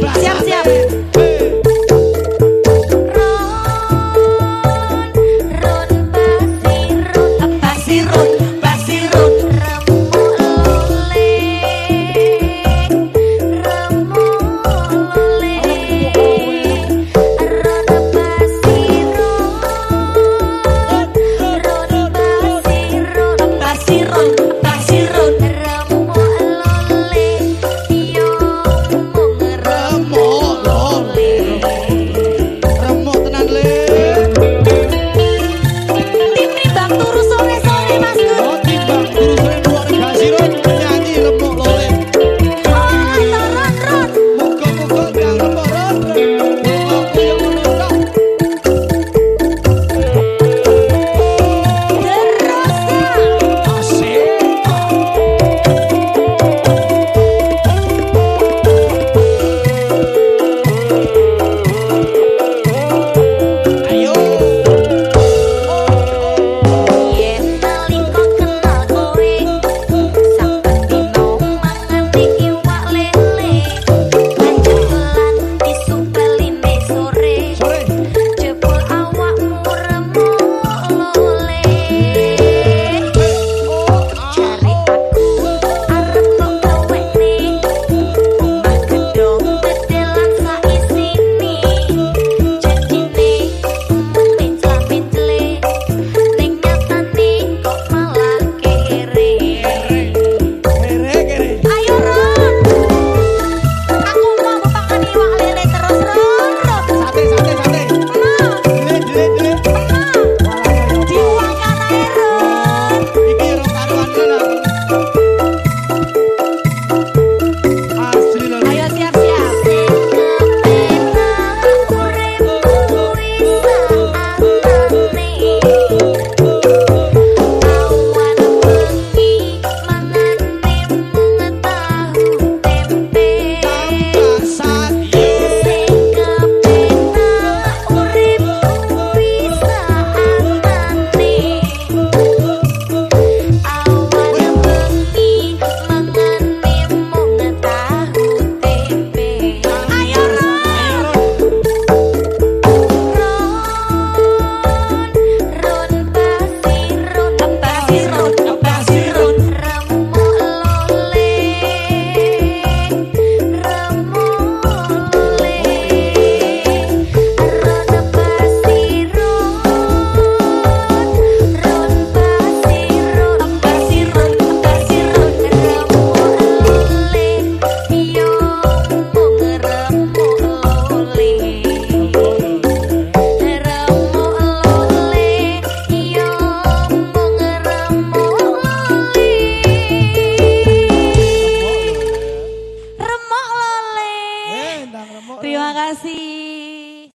这样这样